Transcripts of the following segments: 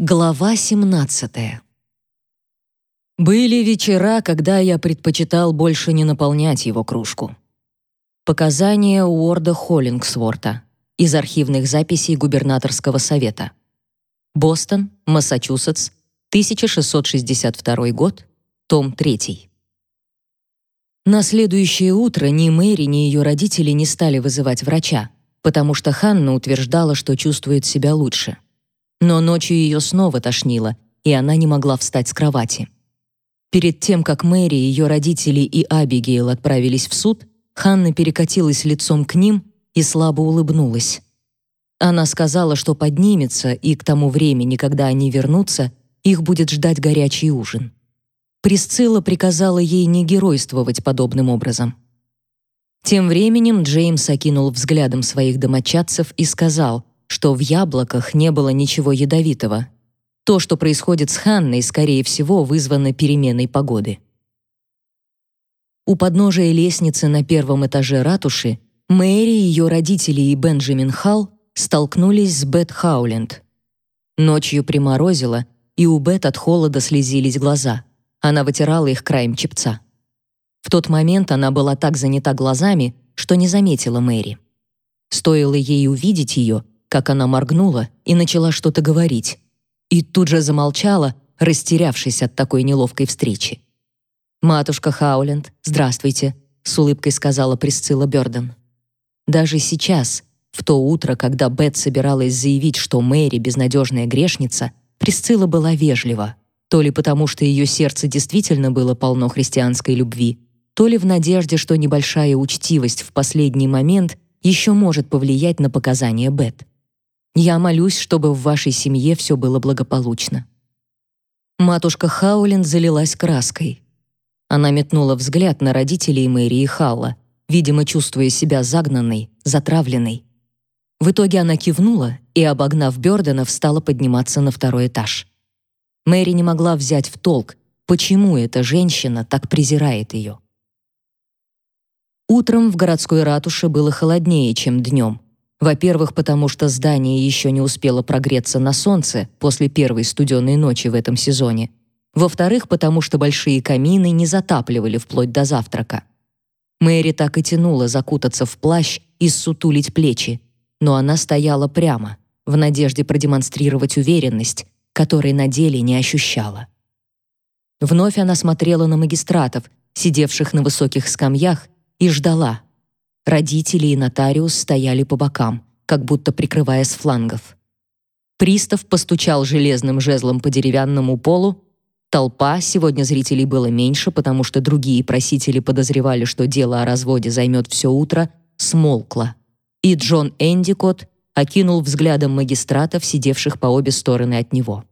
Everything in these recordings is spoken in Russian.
Глава 17. Были вечера, когда я предпочитал больше не наполнять его кружку. Показания Уорда Холлингсворта из архивных записей губернаторского совета. Бостон, Массачусетс, 1662 год, том 3. На следующее утро ни Мэри, ни ее родители не стали вызывать врача, потому что Ханна утверждала, что чувствует себя лучше но ночью ее снова тошнило, и она не могла встать с кровати. Перед тем, как Мэри, ее родители и Абигейл отправились в суд, Ханна перекатилась лицом к ним и слабо улыбнулась. Она сказала, что поднимется, и к тому времени, когда они вернутся, их будет ждать горячий ужин. Присцилла приказала ей не геройствовать подобным образом. Тем временем Джеймс окинул взглядом своих домочадцев и сказал, что в яблоках не было ничего ядовитого. То, что происходит с Ханной, скорее всего, вызвано переменой погоды. У подножия лестницы на первом этаже ратуши Мэри, ее родители и Бенджамин Халл столкнулись с Бет Хауленд. Ночью приморозило, и у Бет от холода слезились глаза. Она вытирала их краем чепца. В тот момент она была так занята глазами, что не заметила Мэри. Стоило ей увидеть ее, как она моргнула и начала что-то говорить. И тут же замолчала, растерявшись от такой неловкой встречи. «Матушка Хауленд, здравствуйте», — с улыбкой сказала Присцилла Бёрден. Даже сейчас, в то утро, когда Бет собиралась заявить, что Мэри — безнадежная грешница, Присцилла была вежлива, то ли потому, что ее сердце действительно было полно христианской любви, то ли в надежде, что небольшая учтивость в последний момент еще может повлиять на показания Бет. Я молюсь, чтобы в вашей семье все было благополучно». Матушка Хаулин залилась краской. Она метнула взгляд на родителей Мэри и Халла, видимо, чувствуя себя загнанной, затравленной. В итоге она кивнула и, обогнав Бёрдена, стала подниматься на второй этаж. Мэри не могла взять в толк, почему эта женщина так презирает ее. Утром в городской ратуше было холоднее, чем днем. Во-первых, потому что здание еще не успело прогреться на солнце после первой студеной ночи в этом сезоне. Во-вторых, потому что большие камины не затапливали вплоть до завтрака. Мэри так и тянула закутаться в плащ и ссутулить плечи, но она стояла прямо, в надежде продемонстрировать уверенность, которой на деле не ощущала. Вновь она смотрела на магистратов, сидевших на высоких скамьях, и ждала, Родители и нотариус стояли по бокам, как будто прикрывая с флангов. Пристав постучал железным жезлом по деревянному полу. Толпа, сегодня зрителей было меньше, потому что другие просители подозревали, что дело о разводе займет все утро, смолкла. И Джон Эндикот окинул взглядом магистратов, сидевших по обе стороны от него.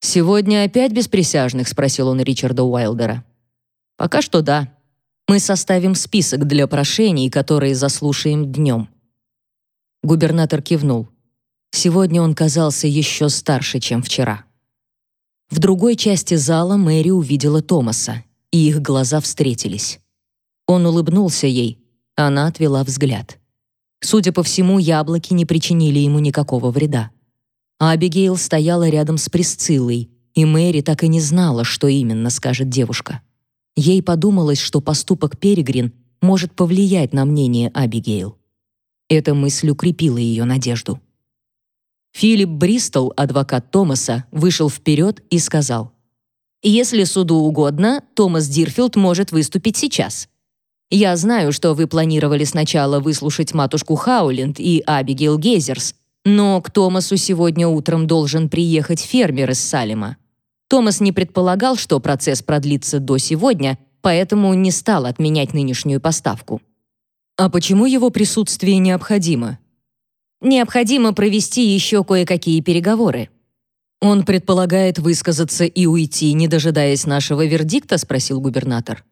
«Сегодня опять без присяжных?» — спросил он Ричарда Уайлдера. «Пока что да», мы составим список для прошений, которые заслушаем днем». Губернатор кивнул. Сегодня он казался еще старше, чем вчера. В другой части зала Мэри увидела Томаса, и их глаза встретились. Он улыбнулся ей, она отвела взгляд. Судя по всему, яблоки не причинили ему никакого вреда. Абигейл стояла рядом с Присциллой, и Мэри так и не знала, что именно скажет девушка. Ей подумалось, что поступок Перегрин может повлиять на мнение Абигейл. Эта мысль укрепила ее надежду. Филипп Бристол, адвокат Томаса, вышел вперед и сказал, «Если суду угодно, Томас Дирфилд может выступить сейчас. Я знаю, что вы планировали сначала выслушать матушку Хауленд и Абигейл Гейзерс, но к Томасу сегодня утром должен приехать фермер из Салема. Томас не предполагал, что процесс продлится до сегодня, поэтому не стал отменять нынешнюю поставку. А почему его присутствие необходимо? Необходимо провести еще кое-какие переговоры. Он предполагает высказаться и уйти, не дожидаясь нашего вердикта, спросил губернатор.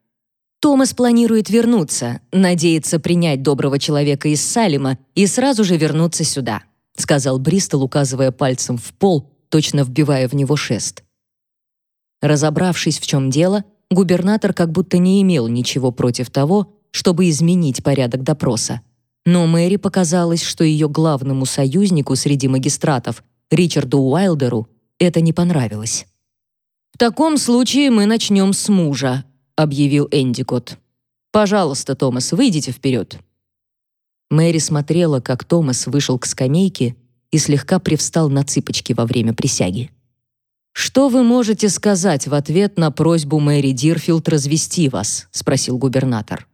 Томас планирует вернуться, надеется принять доброго человека из Салима и сразу же вернуться сюда, сказал Бристол, указывая пальцем в пол, точно вбивая в него шест. Разобравшись, в чем дело, губернатор как будто не имел ничего против того, чтобы изменить порядок допроса. Но Мэри показалось, что ее главному союзнику среди магистратов, Ричарду Уайлдеру, Это не понравилось. «В таком случае мы начнем с мужа», — объявил Эндикот. «Пожалуйста, Томас, выйдите вперед». Мэри смотрела, как Томас вышел к скамейке и слегка привстал на цыпочки во время присяги. «Что вы можете сказать в ответ на просьбу Мэри Дирфилд развести вас?» — спросил губернатор.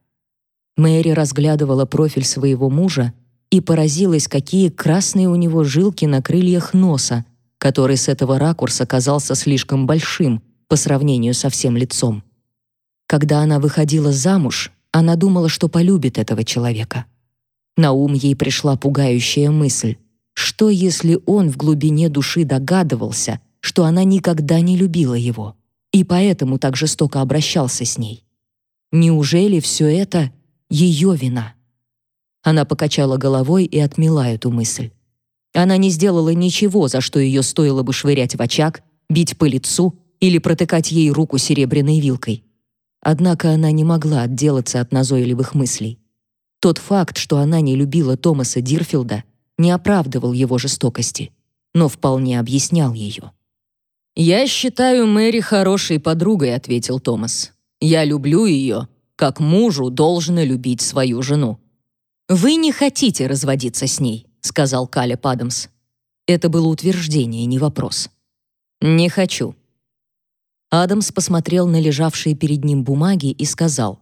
Мэри разглядывала профиль своего мужа и поразилась, какие красные у него жилки на крыльях носа, который с этого ракурса казался слишком большим по сравнению со всем лицом. Когда она выходила замуж, она думала, что полюбит этого человека. На ум ей пришла пугающая мысль. Что, если он в глубине души догадывался, что она никогда не любила его, и поэтому так жестоко обращался с ней? Неужели все это ее вина? Она покачала головой и отмела эту мысль. Она не сделала ничего, за что ее стоило бы швырять в очаг, бить по лицу или протыкать ей руку серебряной вилкой. Однако она не могла отделаться от назойливых мыслей. Тот факт, что она не любила Томаса Дирфилда, не оправдывал его жестокости, но вполне объяснял ее. «Я считаю Мэри хорошей подругой», — ответил Томас. «Я люблю ее, как мужу должно любить свою жену». «Вы не хотите разводиться с ней», — сказал Калеб Адамс. Это было утверждение, не вопрос. «Не хочу». Адамс посмотрел на лежавшие перед ним бумаги и сказал.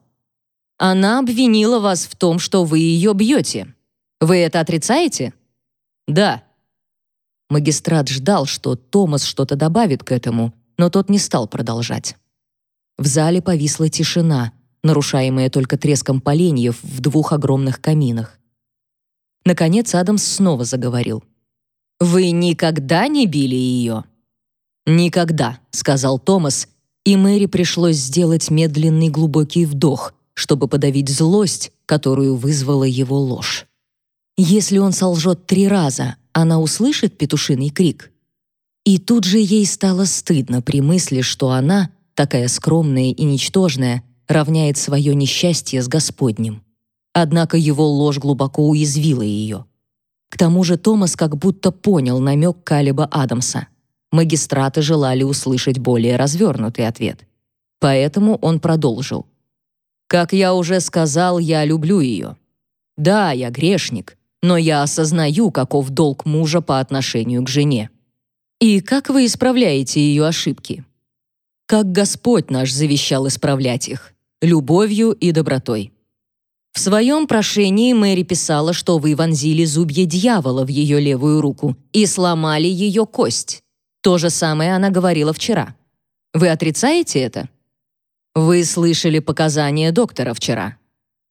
«Она обвинила вас в том, что вы ее бьете. Вы это отрицаете?» «Да». Магистрат ждал, что Томас что-то добавит к этому, но тот не стал продолжать. В зале повисла тишина, нарушаемая только треском поленьев в двух огромных каминах. Наконец Адамс снова заговорил. «Вы никогда не били ее?» «Никогда», — сказал Томас, и Мэри пришлось сделать медленный глубокий вдох, чтобы подавить злость, которую вызвала его ложь. Если он солжет три раза, она услышит петушиный крик. И тут же ей стало стыдно при мысли, что она, такая скромная и ничтожная, равняет свое несчастье с Господним. Однако его ложь глубоко уязвила ее. К тому же Томас как будто понял намек Калиба Адамса. Магистраты желали услышать более развернутый ответ. Поэтому он продолжил. «Как я уже сказал, я люблю ее. Да, я грешник, но я осознаю, каков долг мужа по отношению к жене. И как вы исправляете ее ошибки? Как Господь наш завещал исправлять их, любовью и добротой. В своем прошении Мэри писала, что вы вонзили зубья дьявола в ее левую руку и сломали ее кость. То же самое она говорила вчера. Вы отрицаете это? Вы слышали показания доктора вчера.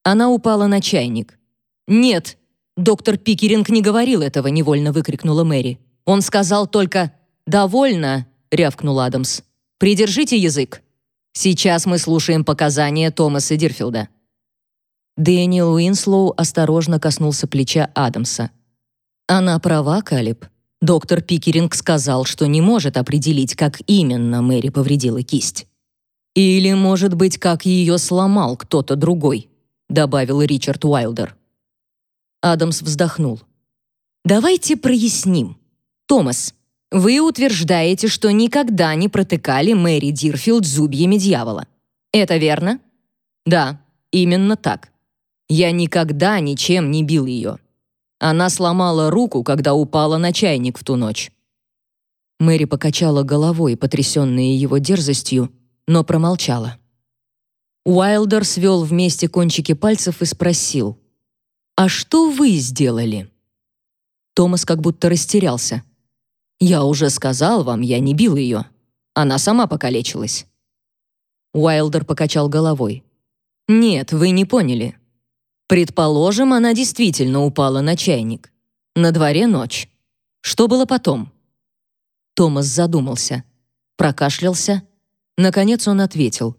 Она упала на чайник. Нет, доктор Пикеринг не говорил этого, невольно выкрикнула Мэри. Он сказал только «довольно», рявкнул Адамс. «Придержите язык. Сейчас мы слушаем показания Томаса Дирфилда». Дэниел Уинслоу осторожно коснулся плеча Адамса. «Она права, Калиб. Доктор Пикеринг сказал, что не может определить, как именно Мэри повредила кисть. Или, может быть, как ее сломал кто-то другой», добавил Ричард Уайлдер. Адамс вздохнул. «Давайте проясним. Томас, вы утверждаете, что никогда не протыкали Мэри Дирфилд зубьями дьявола. Это верно?» «Да, именно так». Я никогда ничем не бил ее. Она сломала руку, когда упала на чайник в ту ночь. Мэри покачала головой, потрясенная его дерзостью, но промолчала. Уайлдер свел вместе кончики пальцев и спросил, «А что вы сделали?» Томас как будто растерялся. «Я уже сказал вам, я не бил ее. Она сама покалечилась». Уайлдер покачал головой. «Нет, вы не поняли. Предположим, она действительно упала на чайник. На дворе ночь. Что было потом? Томас задумался, прокашлялся. Наконец он ответил.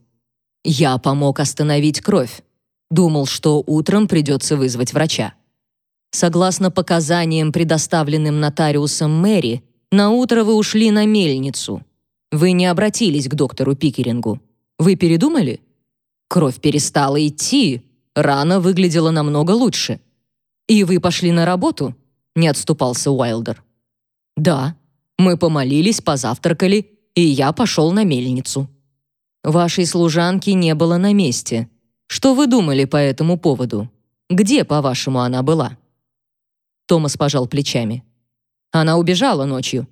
«Я помог остановить кровь. Думал, что утром придется вызвать врача». Согласно показаниям, предоставленным нотариусом Мэри, на утро вы ушли на мельницу. Вы не обратились к доктору Пикерингу. Вы передумали? Кровь перестала идти, Рана выглядела намного лучше. И вы пошли на работу? Не отступался Уайлдер. Да. Мы помолились, позавтракали, и я пошел на мельницу. Вашей служанки не было на месте. Что вы думали по этому поводу? Где, по-вашему, она была?» Томас пожал плечами. «Она убежала ночью.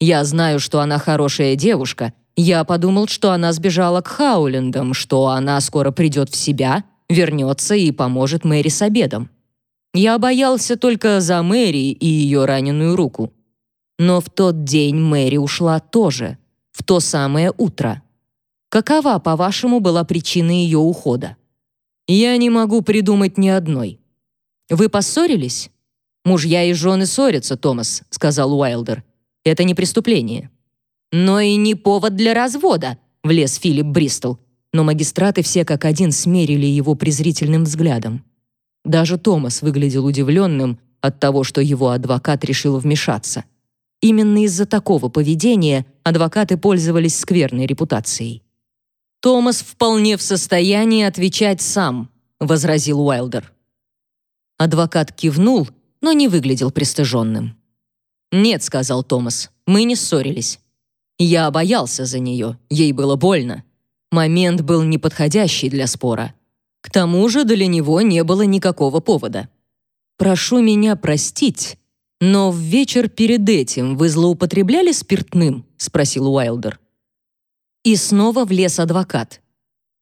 Я знаю, что она хорошая девушка. Я подумал, что она сбежала к Хаулендам, что она скоро придет в себя, вернется и поможет Мэри с обедом. Я боялся только за Мэри и ее раненую руку. Но в тот день Мэри ушла тоже, в то самое утро. Какова, по-вашему, была причина ее ухода? Я не могу придумать ни одной. Вы поссорились? Мужья и жены ссорятся, Томас, сказал Уайлдер. Это не преступление. Но и не повод для развода, влез Филипп Бристол. Но магистраты все как один смерили его презрительным взглядом. Даже Томас выглядел удивленным от того, что его адвокат решил вмешаться. Именно из-за такого поведения адвокаты пользовались скверной репутацией. «Томас вполне в состоянии отвечать сам», — возразил Уайлдер. Адвокат кивнул, но не выглядел пристыженным. «Нет», — сказал Томас, — «мы не ссорились. Я боялся за нее, ей было больно. Момент был неподходящий для спора. К тому же для него не было никакого повода. Прошу меня простить, но в вечер перед этим вы злоупотребляли спиртным?» — спросил Уайлдер. И снова влез адвокат.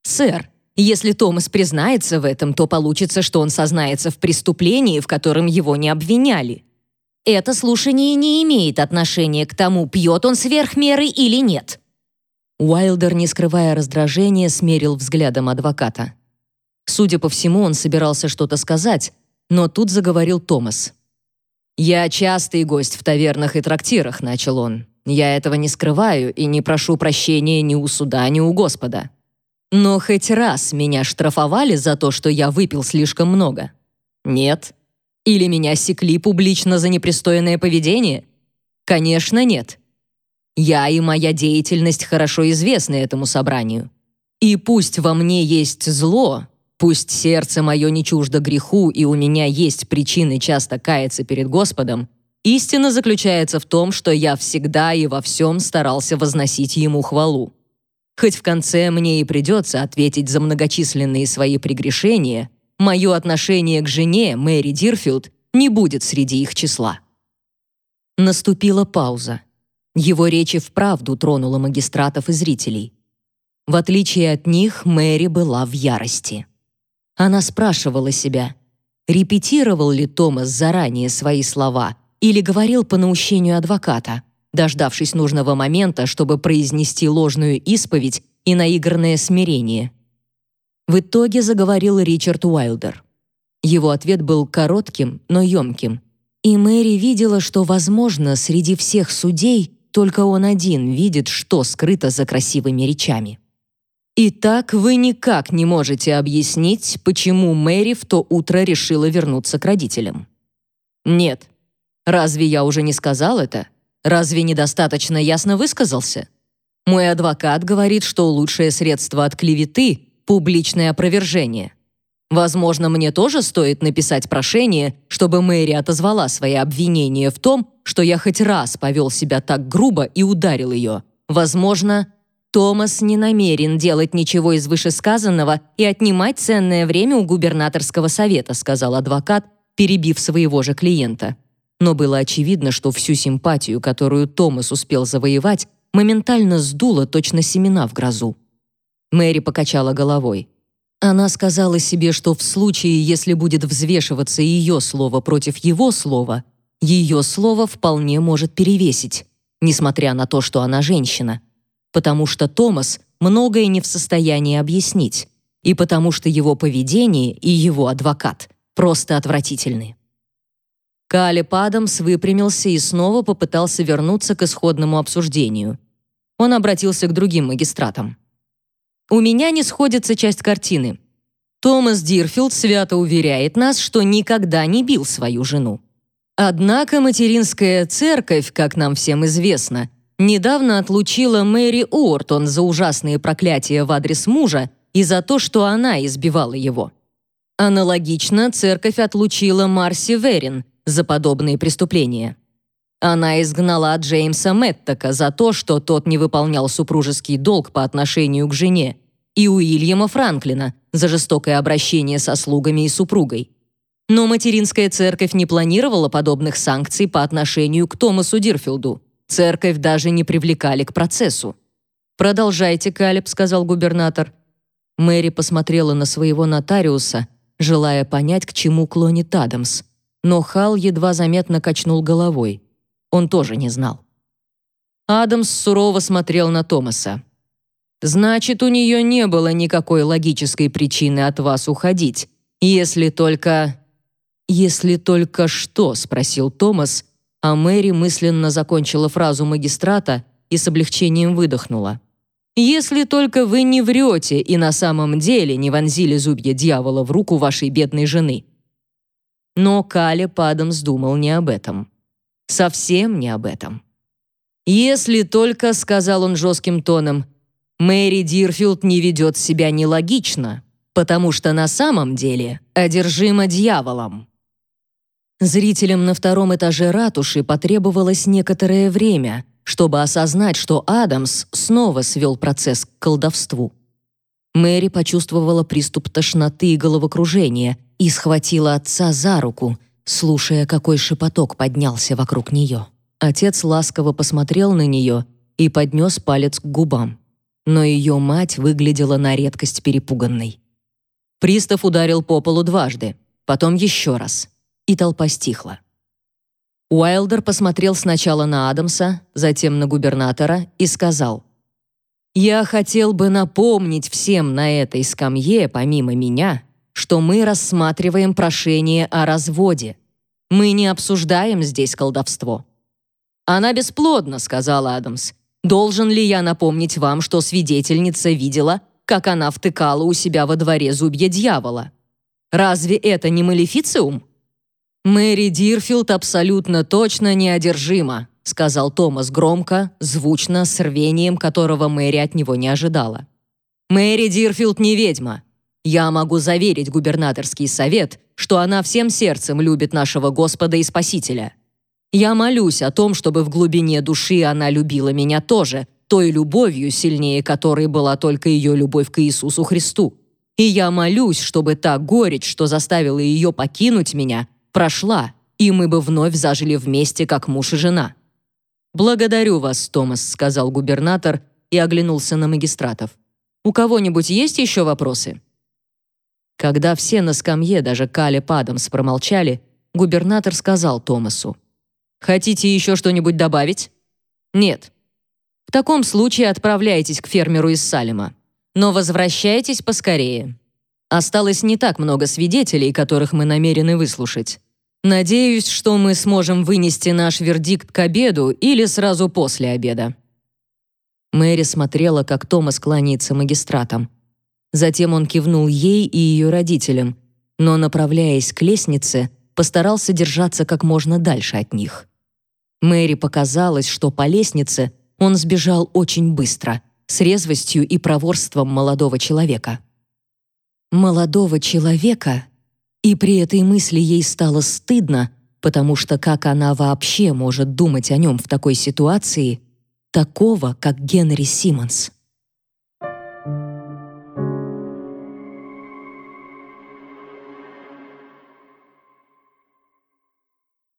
«Сэр, если Томас признается в этом, то получится, что он сознается в преступлении, в котором его не обвиняли. Это слушание не имеет отношения к тому, пьет он сверх меры или нет». Уайлдер, не скрывая раздражения, смерил взглядом адвоката. Судя по всему, он собирался что-то сказать, но тут заговорил Томас. «Я частый гость в тавернах и трактирах», — начал он. Я этого не скрываю и не прошу прощения ни у суда, ни у Господа. Но хоть раз меня штрафовали за то, что я выпил слишком много? Нет. Или меня секли публично за непристойное поведение? Конечно, нет. Я и моя деятельность хорошо известны этому собранию. И пусть во мне есть зло, пусть сердце мое не чуждо греху, и у меня есть причины часто каяться перед Господом, Истина заключается в том, что я всегда и во всем старался возносить ему хвалу. Хоть в конце мне и придется ответить за многочисленные свои прегрешения, мое отношение к жене, Мэри Дирфилд, не будет среди их числа. Наступила пауза. Его речь и вправду тронула магистратов и зрителей. В отличие от них, Мэри была в ярости. Она спрашивала себя, репетировал ли Томас заранее свои слова – или говорил по наущению адвоката, дождавшись нужного момента, чтобы произнести ложную исповедь и наигранное смирение. В итоге заговорил Ричард Уайлдер. Его ответ был коротким, но емким. И Мэри видела, что, возможно, среди всех судей только он один видит, что скрыто за красивыми речами. Итак, вы никак не можете объяснить, почему Мэри в то утро решила вернуться к родителям. Нет, Разве я уже не сказал это? Разве недостаточно ясно высказался? Мой адвокат говорит, что лучшее средство от клеветы — публичное опровержение. Возможно, мне тоже стоит написать прошение, чтобы Мэри отозвала свои обвинения в том, что я хоть раз повел себя так грубо и ударил ее. Возможно, Томас не намерен делать ничего из вышесказанного и отнимать ценное время у губернаторского совета, сказал адвокат, перебив своего же клиента но было очевидно, что всю симпатию, которую Томас успел завоевать, моментально сдуло точно семена в грозу. Мэри покачала головой. Она сказала себе, что в случае, если будет взвешиваться ее слово против его слова, ее слово вполне может перевесить, несмотря на то, что она женщина. Потому что Томас многое не в состоянии объяснить, и потому что его поведение и его адвокат просто отвратительны. Калеб Адамс выпрямился и снова попытался вернуться к исходному обсуждению. Он обратился к другим магистратам. «У меня не сходится часть картины. Томас Дирфилд свято уверяет нас, что никогда не бил свою жену. Однако материнская церковь, как нам всем известно, недавно отлучила Мэри Уортон за ужасные проклятия в адрес мужа и за то, что она избивала его. Аналогично церковь отлучила Марси Верин – за подобные преступления. Она изгнала Джеймса Мэттека за то, что тот не выполнял супружеский долг по отношению к жене, и Уильяма Франклина за жестокое обращение со слугами и супругой. Но материнская церковь не планировала подобных санкций по отношению к Томасу Дирфилду. Церковь даже не привлекали к процессу. «Продолжайте, Калеб», — сказал губернатор. Мэри посмотрела на своего нотариуса, желая понять, к чему клонит Адамс. Но Хал едва заметно качнул головой. Он тоже не знал. Адамс сурово смотрел на Томаса. «Значит, у нее не было никакой логической причины от вас уходить, если только...» «Если только что?» — спросил Томас, а Мэри мысленно закончила фразу магистрата и с облегчением выдохнула. «Если только вы не врете и на самом деле не вонзили зубья дьявола в руку вашей бедной жены». Но Калеб Адамс думал не об этом. Совсем не об этом. «Если только», — сказал он жестким тоном, «Мэри Дирфилд не ведет себя нелогично, потому что на самом деле одержима дьяволом». Зрителям на втором этаже ратуши потребовалось некоторое время, чтобы осознать, что Адамс снова свел процесс к колдовству. Мэри почувствовала приступ тошноты и головокружения и схватила отца за руку, слушая, какой шепоток поднялся вокруг нее. Отец ласково посмотрел на нее и поднес палец к губам. Но ее мать выглядела на редкость перепуганной. Пристав ударил по полу дважды, потом еще раз — и толпа стихла. Уайлдер посмотрел сначала на Адамса, затем на губернатора и сказал, «Я хотел бы напомнить всем на этой скамье, помимо меня, что мы рассматриваем прошение о разводе. Мы не обсуждаем здесь колдовство». «Она бесплодна», — сказал Адамс. «Должен ли я напомнить вам, что свидетельница видела, как она втыкала у себя во дворе зубья дьявола? Разве это не малефициум?» «Мэри Дирфилд абсолютно точно неодержима», сказал Томас громко, звучно, с рвением, которого Мэри от него не ожидала. «Мэри Дирфилд не ведьма. Я могу заверить губернаторский совет, что она всем сердцем любит нашего Господа и Спасителя. Я молюсь о том, чтобы в глубине души она любила меня тоже, той любовью, сильнее которой была только ее любовь к Иисусу Христу. И я молюсь, чтобы та горечь, что заставила ее покинуть меня, прошла, и мы бы вновь зажили вместе, как муж и жена. «Благодарю вас, Томас», — сказал губернатор и оглянулся на магистратов. «У кого-нибудь есть еще вопросы?» Когда все на скамье, даже Кале Падамс, промолчали, губернатор сказал Томасу. «Хотите еще что-нибудь добавить?» «Нет». «В таком случае отправляйтесь к фермеру из Салема. Но возвращайтесь поскорее. Осталось не так много свидетелей, которых мы намерены выслушать. Надеюсь, что мы сможем вынести наш вердикт к обеду или сразу после обеда». Мэри смотрела, как Томас кланяется магистратам. Затем он кивнул ей и ее родителям, но, направляясь к лестнице, постарался держаться как можно дальше от них. Мэри показалось, что по лестнице он сбежал очень быстро, с резвостью и проворством молодого человека молодого человека, и при этой мысли ей стало стыдно, потому что как она вообще может думать о нем в такой ситуации, такого, как Генри Симмонс?